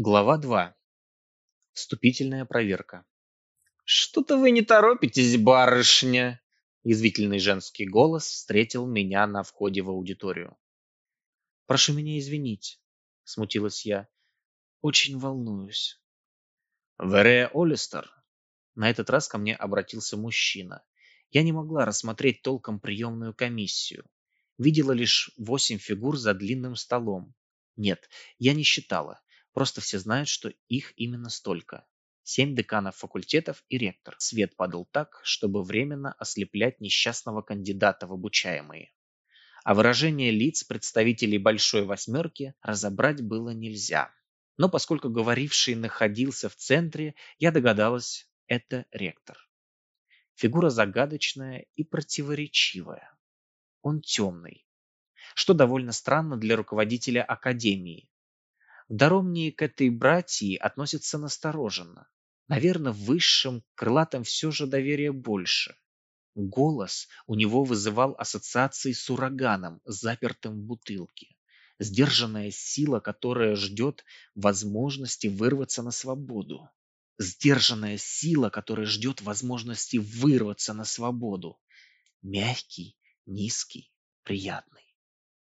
Глава 2. Вступительная проверка. «Что-то вы не торопитесь, барышня!» Язвительный женский голос встретил меня на входе в аудиторию. «Прошу меня извинить», — смутилась я. «Очень волнуюсь». «Вере Олистер?» На этот раз ко мне обратился мужчина. Я не могла рассмотреть толком приемную комиссию. Видела лишь восемь фигур за длинным столом. Нет, я не считала. Просто все знают, что их именно столько. Семь деканов факультетов и ректор. Свет падал так, чтобы временно ослеплять несчастного кандидата в обучаемые. А выражение лиц представителей Большой Восьмерки разобрать было нельзя. Но поскольку говоривший находился в центре, я догадалась, это ректор. Фигура загадочная и противоречивая. Он темный, что довольно странно для руководителя академии. В Даромнии к этой братьи относятся настороженно. Наверное, в высшем крылатом все же доверия больше. Голос у него вызывал ассоциации с ураганом, запертым в бутылке. Сдержанная сила, которая ждет возможности вырваться на свободу. Сдержанная сила, которая ждет возможности вырваться на свободу. Мягкий, низкий, приятный.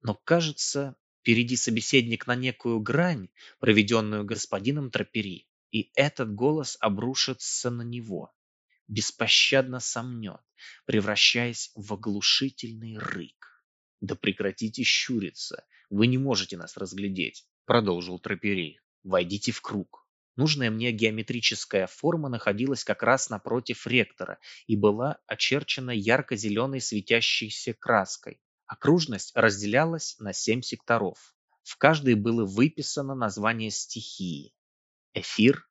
Но, кажется, впереди собеседник на некую грань, проведенную господином Тропери и этот голос обрушится на него, беспощадно сомнет, превращаясь в оглушительный рык. «Да прекратите щуриться, вы не можете нас разглядеть», — продолжил Тропери. «Войдите в круг». Нужная мне геометрическая форма находилась как раз напротив ректора и была очерчена ярко-зеленой светящейся краской. Окружность разделялась на семь секторов. В каждой было выписано название стихии эфир,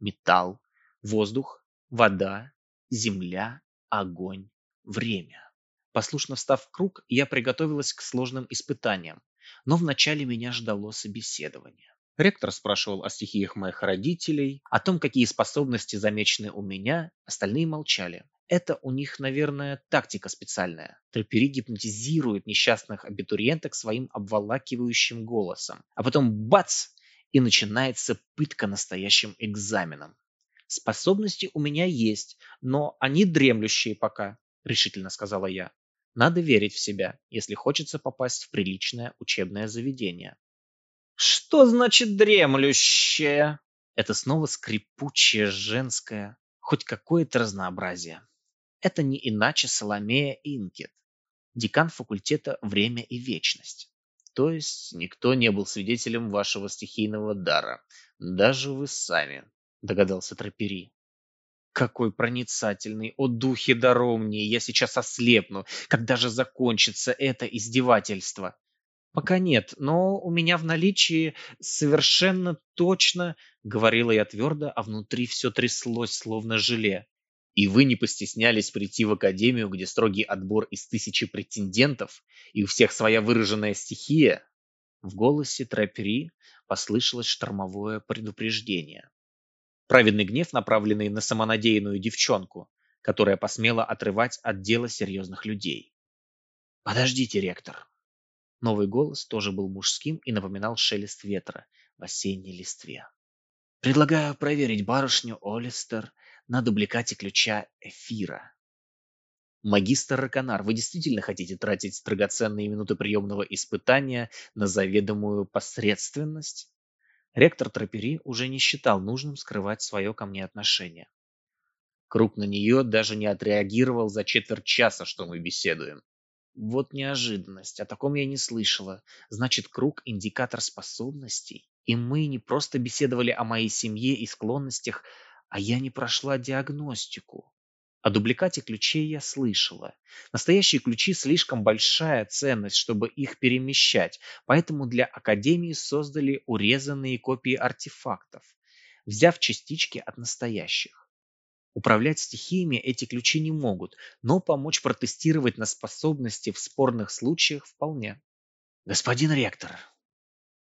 металл, воздух, вода, земля, огонь, время. Послушно встав в круг, я приготовилась к сложным испытаниям, но вначале меня ждало собеседование. Ректор спрашивал о стихиях моих родителей, о том, какие способности замечены у меня, остальные молчали. Это у них, наверное, тактика специальная. Трапери гипнотизирует несчастных абитуриенток своим обволакивающим голосом. А потом бац! и начинается пытка настоящим экзаменом. Способности у меня есть, но они дремлющие пока, решительно сказала я. Надо верить в себя, если хочется попасть в приличное учебное заведение. Что значит дремлющее? Это снова скрипучее женское, хоть какое-то разнообразие. Это не иначе Соломея Инкет, декан факультета «Время и вечность». То есть никто не был свидетелем вашего стихийного дара, даже вы сами, догадался Трапери. Какой проницательный, о духе даромнее, я сейчас ослепну, когда же закончится это издевательство. Пока нет, но у меня в наличии совершенно точно, говорила я твердо, а внутри все тряслось, словно желе. И вы не постеснялись прийти в академию, где строгий отбор из тысячи претендентов, и у всех своя выраженная стихия? В голосе Трапери послышалось штормовое предупреждение. Праведный гнев, направленный на самонадеянную девчонку, которая посмела отрывать от дела серьезных людей. «Подождите, ректор!» Новый голос тоже был мужским и напоминал шелест ветра в осенней листве. «Предлагаю проверить барышню Олистер на дубликате ключа эфира. Магистр Раконар, вы действительно хотите тратить драгоценные минуты приемного испытания на заведомую посредственность? Ректор Трапери уже не считал нужным скрывать свое ко мне отношение. Круг на нее даже не отреагировал за четверть часа, что мы беседуем. Вот неожиданность, о таком я не слышала. Значит, круг – индикатор способностей. И мы не просто беседовали о моей семье и склонностях, а я не прошла диагностику. О дубликате ключей я слышала. Настоящие ключи слишком большая ценность, чтобы их перемещать, поэтому для Академии создали урезанные копии артефактов, взяв частички от настоящих. Управлять стихиями эти ключи не могут, но помочь протестировать на способности в спорных случаях вполне. «Господин ректор»,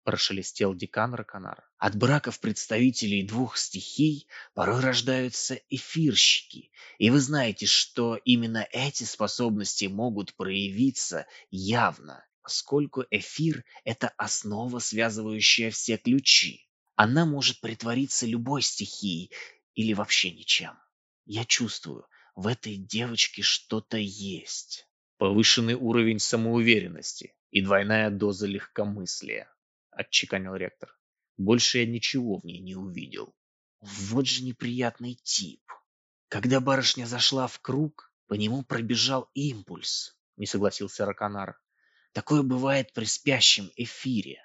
прошелестел декан Раконар. От браков представителей двух стихий порой рождаются эфирщики, и вы знаете, что именно эти способности могут проявиться явно, поскольку эфир – это основа, связывающая все ключи. Она может притвориться любой стихией или вообще ничем. Я чувствую, в этой девочке что-то есть. Повышенный уровень самоуверенности и двойная доза легкомыслия, отчеканил ректор. Больше я ничего в ней не увидел. Вот же неприятный тип. Когда барышня зашла в круг, по нему пробежал импульс, не согласился Раконар. Такое бывает при спящем эфире.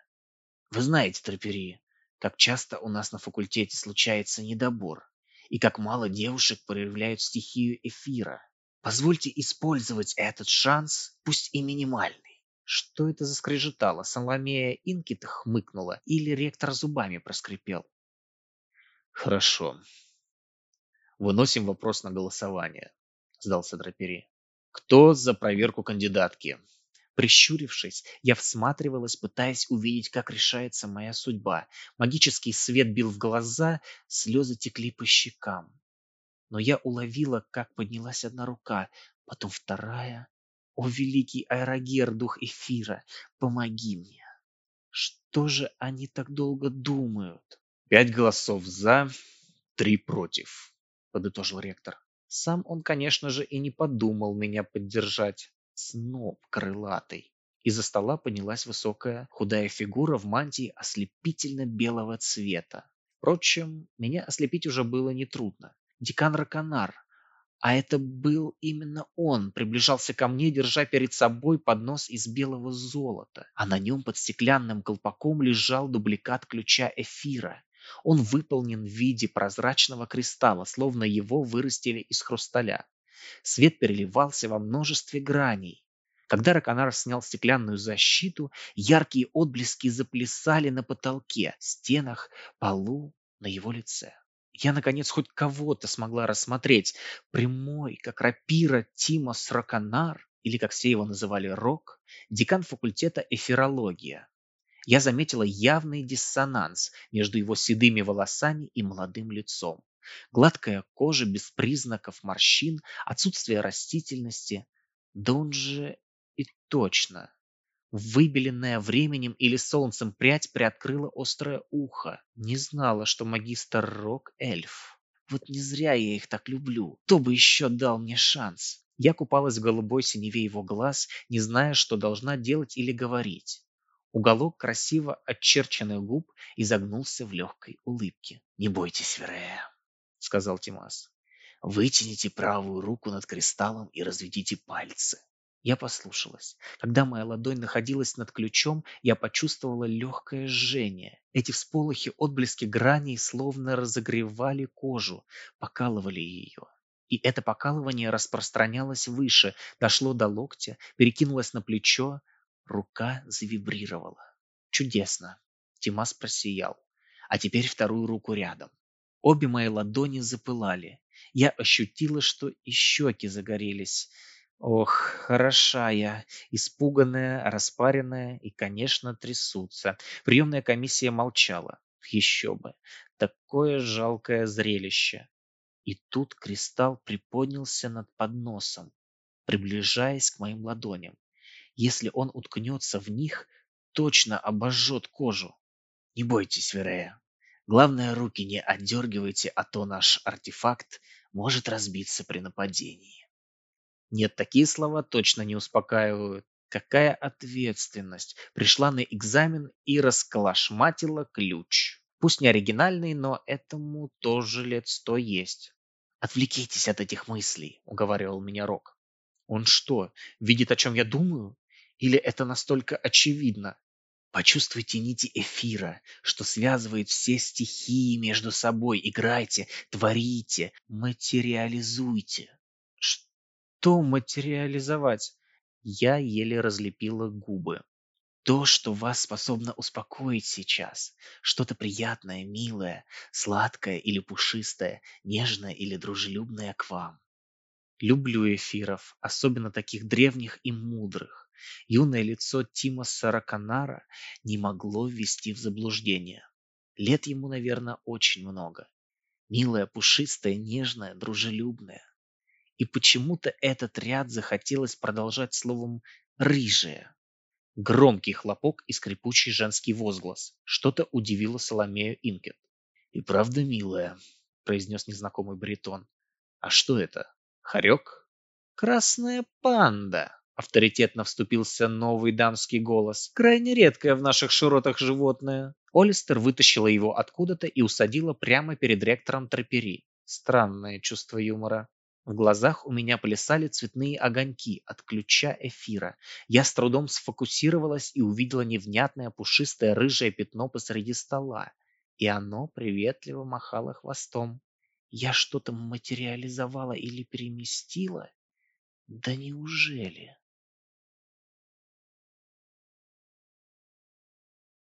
Вы знаете, Трапери, как часто у нас на факультете случается недобор, и как мало девушек проявляют стихию эфира. Позвольте использовать этот шанс, пусть и минимальный. Что это заскрежетало? Соломея Инкит хмыкнула или ректор зубами проскрипел? Хорошо. Выносим вопрос на голосование, сдался Драпери. Кто за проверку кандидатки? Прищурившись, я всматривалась, пытаясь увидеть, как решается моя судьба. Магический свет бил в глаза, слезы текли по щекам. Но я уловила, как поднялась одна рука, потом вторая. О, великий аэрогер, дух эфира, помоги мне. Что же они так долго думают? Пять голосов за, три против, подытожил ректор. Сам он, конечно же, и не подумал меня поддержать сноб крылатый. Из-за стола поднялась высокая, худая фигура в мантии ослепительно-белого цвета. Впрочем, меня ослепить уже было нетрудно. Декан Раконар, а это был именно он, приближался ко мне, держа перед собой поднос из белого золота, а на нем под стеклянным колпаком лежал дубликат ключа эфира. Он выполнен в виде прозрачного кристалла, словно его вырастили из хрусталя. Свет переливался во множестве граней. Когда Раконар снял стеклянную защиту, яркие отблески заплясали на потолке, стенах, полу, на его лице. Я, наконец, хоть кого-то смогла рассмотреть. Прямой, как рапира Тимос Раконар, или, как все его называли, Рок, декан факультета эфирология. Я заметила явный диссонанс между его седыми волосами и молодым лицом. Гладкая кожа без признаков морщин, отсутствие растительности. Да он же и точно. Выбеленная временем или солнцем прядь приоткрыла острое ухо. Не знала, что магистр Рок — эльф. Вот не зря я их так люблю. Кто бы еще дал мне шанс? Я купалась в голубой синеве его глаз, не зная, что должна делать или говорить. Уголок красиво очерченных губ изогнулся в легкой улыбке. «Не бойтесь, Верея сказал Тимас. Вытяните правую руку над кристаллом и разведите пальцы. Я послушалась. Когда моя ладонь находилась над ключом, я почувствовала легкое жжение. Эти всполохи, отблески граней словно разогревали кожу, покалывали ее. И это покалывание распространялось выше, дошло до локтя, перекинулось на плечо, рука завибрировала. Чудесно. Тимас просиял. А теперь вторую руку рядом. Обе мои ладони запылали. Я ощутила, что и щеки загорелись. Ох, хороша я, испуганная, распаренная и, конечно, трясутся. Приемная комиссия молчала. Еще бы. Такое жалкое зрелище. И тут кристалл приподнялся над подносом, приближаясь к моим ладоням. Если он уткнется в них, точно обожжет кожу. Не бойтесь, Верея, Главное, руки не отдергивайте, а то наш артефакт может разбиться при нападении. Нет, такие слова точно не успокаивают. Какая ответственность. Пришла на экзамен и расколошматила ключ. Пусть не оригинальный, но этому тоже лет сто есть. «Отвлекитесь от этих мыслей», — уговаривал меня Рок. «Он что, видит, о чем я думаю? Или это настолько очевидно?» Почувствуйте нити эфира, что связывает все стихии между собой. Играйте, творите, материализуйте. Что материализовать? Я еле разлепила губы. То, что вас способно успокоить сейчас. Что-то приятное, милое, сладкое или пушистое, нежное или дружелюбное к вам. Люблю эфиров, особенно таких древних и мудрых. Юное лицо Тима Сараканара не могло ввести в заблуждение. Лет ему, наверное, очень много. Милая, пушистая, нежная, дружелюбная. И почему-то этот ряд захотелось продолжать словом «рыжая». Громкий хлопок и скрипучий женский возглас. Что-то удивило Соломею Инкет. «И правда милая», — произнес незнакомый баритон. «А что это? Хорек?» «Красная панда», — авторитетно вступился новый дамский голос. «Крайне редкое в наших широтах животное». Олистер вытащила его откуда-то и усадила прямо перед ректором Трапери. Странное чувство юмора. В глазах у меня плясали цветные огоньки от ключа эфира. Я с трудом сфокусировалась и увидела невнятное пушистое рыжее пятно посреди стола. И оно приветливо махало хвостом. Я что-то материализовала или переместила? Да неужели?